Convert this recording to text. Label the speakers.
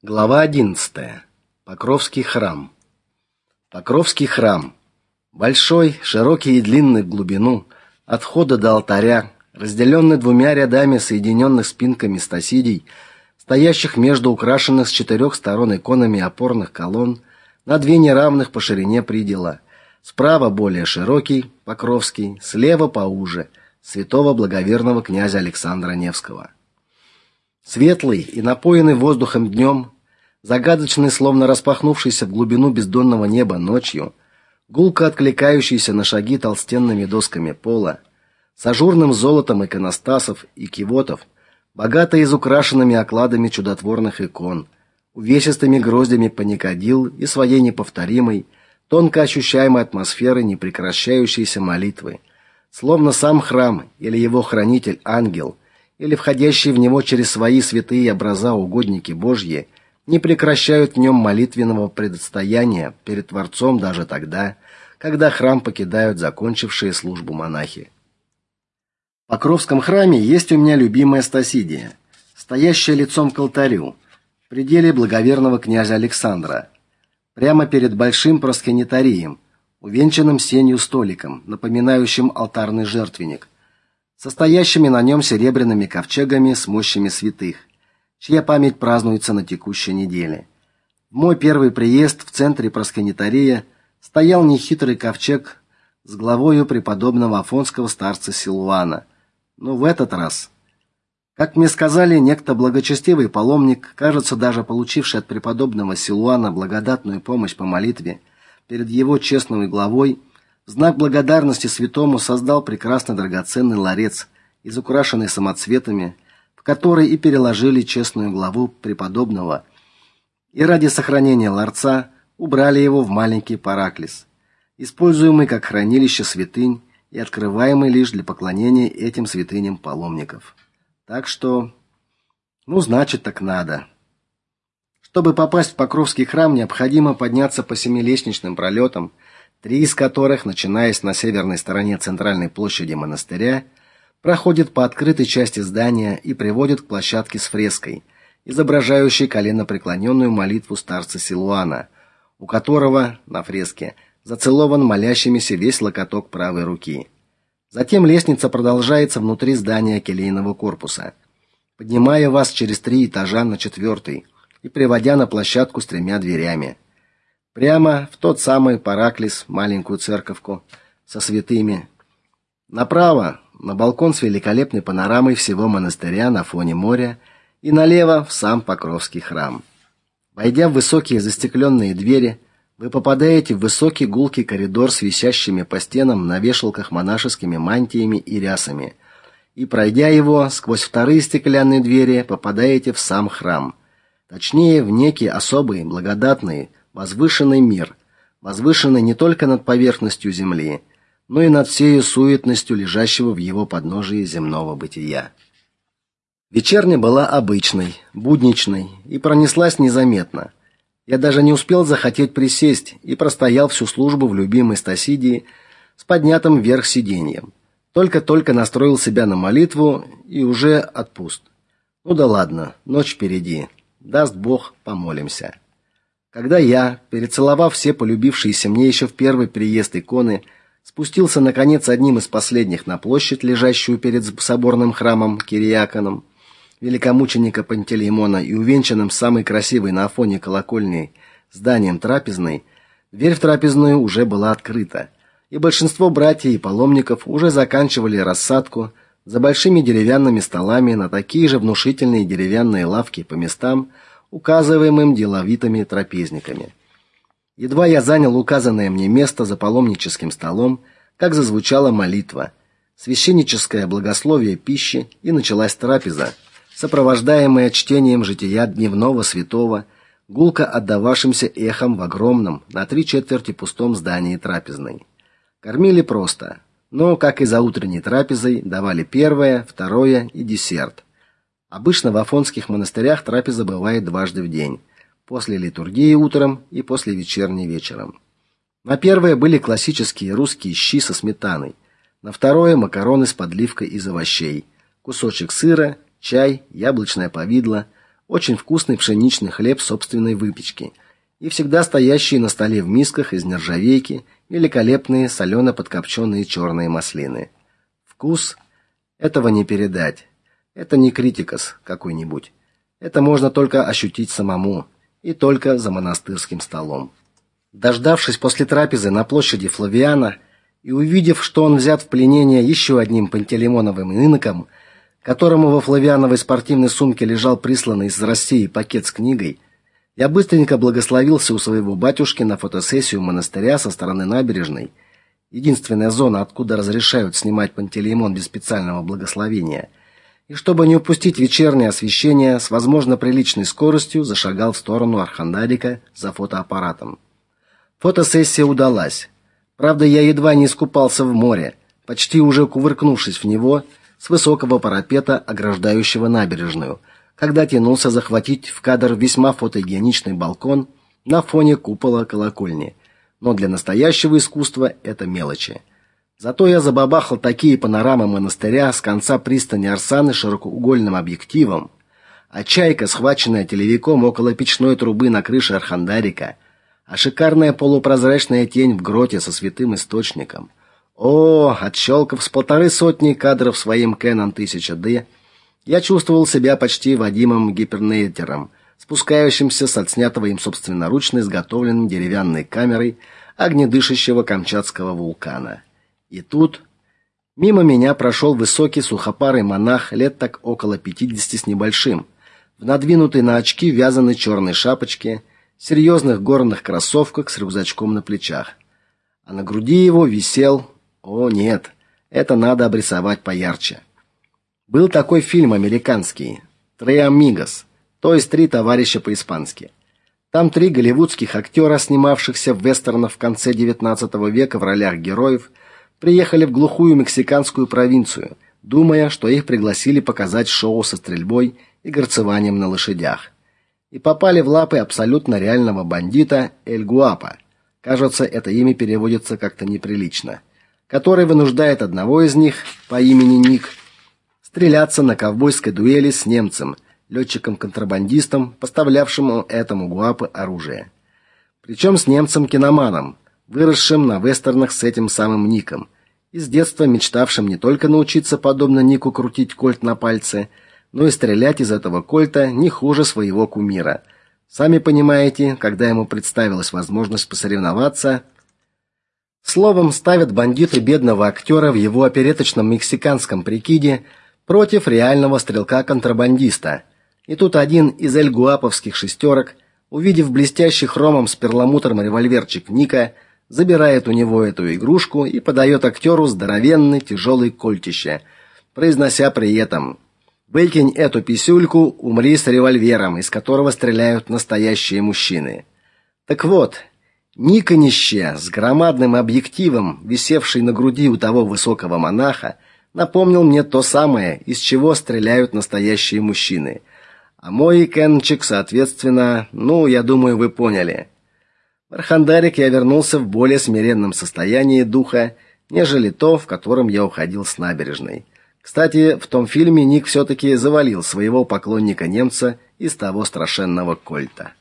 Speaker 1: Глава 11. Покровский храм. Покровский храм. Большой, широкий и длинный в глубину, от входа до алтаря, разделенный двумя рядами соединенных спинками стасидий, стоящих между украшенных с четырех сторон иконами опорных колонн, на две неравных по ширине придела. Справа более широкий, Покровский, слева поуже, святого благоверного князя Александра Невского. Светлый и напоенный воздухом днем, загадочный, словно распахнувшийся в глубину бездонного неба ночью, гулко откликающийся на шаги толстенными досками пола, с ажурным золотом иконостасов и кивотов, богато изукрашенными окладами чудотворных икон, увесистыми гроздями паникадил и своей неповторимой, тонко ощущаемой атмосферой непрекращающейся молитвы, словно сам храм или его хранитель ангел – или входящие в него через свои святые образа угодники Божьи не прекращают в нем молитвенного предстояния перед Творцом даже тогда, когда храм покидают закончившие службу монахи. В Покровском храме есть у меня любимая Стасидия, стоящая лицом к алтарю, в пределе благоверного князя Александра, прямо перед большим проскинитарием, увенчанным сенью столиком, напоминающим алтарный жертвенник – состоящими на нем серебряными ковчегами с мощами святых, чья память празднуется на текущей неделе. Мой первый приезд в центре просконитария стоял нехитрый ковчег с главою преподобного афонского старца Силуана. Но в этот раз, как мне сказали, некто благочестивый паломник, кажется, даже получивший от преподобного Силуана благодатную помощь по молитве перед его честной главой, знак благодарности святому создал прекрасный драгоценный ларец, изукрашенный самоцветами, в который и переложили честную главу преподобного, и ради сохранения ларца убрали его в маленький параклис, используемый как хранилище святынь и открываемый лишь для поклонения этим святыням паломников. Так что, ну, значит, так надо. Чтобы попасть в Покровский храм, необходимо подняться по семилестничным пролетам – три из которых, начинаясь на северной стороне центральной площади монастыря, проходят по открытой части здания и приводят к площадке с фреской, изображающей коленопреклоненную молитву старца Силуана, у которого на фреске зацелован молящимися весь локоток правой руки. Затем лестница продолжается внутри здания келейного корпуса, поднимая вас через три этажа на четвертый и приводя на площадку с тремя дверями. Прямо в тот самый Параклис, маленькую церковку со святыми. Направо на балкон с великолепной панорамой всего монастыря на фоне моря и налево в сам Покровский храм. Войдя в высокие застекленные двери, вы попадаете в высокий гулкий коридор с висящими по стенам на вешалках монашескими мантиями и рясами. И пройдя его сквозь вторые стеклянные двери, попадаете в сам храм. Точнее, в некий особый, благодатный, возвышенный мир, возвышенный не только над поверхностью земли, но и над всей суетностью лежащего в его подножии земного бытия. Вечерня была обычной, будничной и пронеслась незаметно. Я даже не успел захотеть присесть и простоял всю службу в любимой Стасидии с поднятым вверх сиденьем. Только-только настроил себя на молитву и уже отпуст. Ну да ладно, ночь впереди. Даст Бог, помолимся. Когда я, перецеловав все полюбившиеся мне еще в первый приезд иконы, спустился наконец одним из последних на площадь, лежащую перед соборным храмом Кириаконом, великомученика Пантелеймона и увенчанным самой красивой на Афоне колокольней зданием трапезной, дверь в трапезную уже была открыта, и большинство братьев и паломников уже заканчивали рассадку за большими деревянными столами на такие же внушительные деревянные лавки по местам, указываемым деловитыми трапезниками. Едва я занял указанное мне место за паломническим столом, как зазвучала молитва, священническое благословие пищи, и началась трапеза, сопровождаемая чтением жития дневного святого, гулко отдававшимся эхом в огромном, на три четверти пустом здании трапезной. Кормили просто, но, как и за утренней трапезой, давали первое, второе и десерт. Обычно в афонских монастырях трапеза бывает дважды в день: после литургии утром и после вечерней вечером. На первое были классические русские щи со сметаной, на второе макароны с подливкой из овощей, кусочек сыра, чай, яблочное повидло, очень вкусный пшеничный хлеб собственной выпечки и всегда стоящие на столе в мисках из нержавейки великолепные солено подкопченные черные маслины. Вкус этого не передать. Это не критикас какой-нибудь. Это можно только ощутить самому и только за монастырским столом. Дождавшись после трапезы на площади Флавиана и увидев, что он взят в пленение еще одним Пантелеймоновым иноком, которому во Флавиановой спортивной сумке лежал присланный из России пакет с книгой, я быстренько благословился у своего батюшки на фотосессию монастыря со стороны набережной, единственная зона, откуда разрешают снимать Пантелеймон без специального благословения. И чтобы не упустить вечернее освещение, с возможно приличной скоростью зашагал в сторону Архандарика за фотоаппаратом. Фотосессия удалась. Правда, я едва не искупался в море, почти уже кувыркнувшись в него с высокого парапета, ограждающего набережную, когда тянулся захватить в кадр весьма фотогеничный балкон на фоне купола колокольни. Но для настоящего искусства это мелочи. Зато я забабахал такие панорамы монастыря с конца пристани Арсаны широкоугольным объективом, а чайка, схваченная телевиком около печной трубы на крыше Архандарика – а шикарная полупрозрачная тень в гроте со святым источником. О, отщелкав с полторы сотни кадров своим Canon 1000D, я чувствовал себя почти Вадимом Гипернейтером, спускающимся с отснятого им собственноручно изготовленной деревянной камерой огнедышащего камчатского вулкана. И тут мимо меня прошел высокий сухопарый монах лет так около пятидесяти с небольшим, в надвинутой на очки вязаной черной шапочке – серьезных горных кроссовках с рюкзачком на плечах. А на груди его висел... О, нет, это надо обрисовать поярче. Был такой фильм американский «Три амигос», то есть «Три товарища по-испански». Там три голливудских актера, снимавшихся в вестернах в конце XIX века в ролях героев, приехали в глухую мексиканскую провинцию, думая, что их пригласили показать шоу со стрельбой и горцеванием на лошадях и попали в лапы абсолютно реального бандита Эль Гуапа. Кажется, это имя переводится как-то неприлично, который вынуждает одного из них по имени Ник стреляться на ковбойской дуэли с немцем, летчиком-контрабандистом, поставлявшим этому Гуапы оружие. Причем с немцем-киноманом, выросшим на вестернах с этим самым Ником, и с детства мечтавшим не только научиться подобно Нику крутить кольт на пальце, но и стрелять из этого кольта не хуже своего кумира. Сами понимаете, когда ему представилась возможность посоревноваться, словом, ставят бандиты бедного актера в его опереточном мексиканском прикиде против реального стрелка-контрабандиста. И тут один из эльгуаповских шестерок, увидев блестящий хромом с перламутром револьверчик Ника, забирает у него эту игрушку и подает актеру здоровенный тяжелый кольтище, произнося при этом Выкинь эту писюльку, умри с револьвером, из которого стреляют настоящие мужчины. Так вот, Никонище с громадным объективом, висевший на груди у того высокого монаха, напомнил мне то самое, из чего стреляют настоящие мужчины. А мой Кенчик, соответственно, ну, я думаю, вы поняли. В Архандарик я вернулся в более смиренном состоянии духа, нежели то, в котором я уходил с набережной. Кстати, в том фильме Ник все таки завалил своего поклонника немца из того страшенного кольта.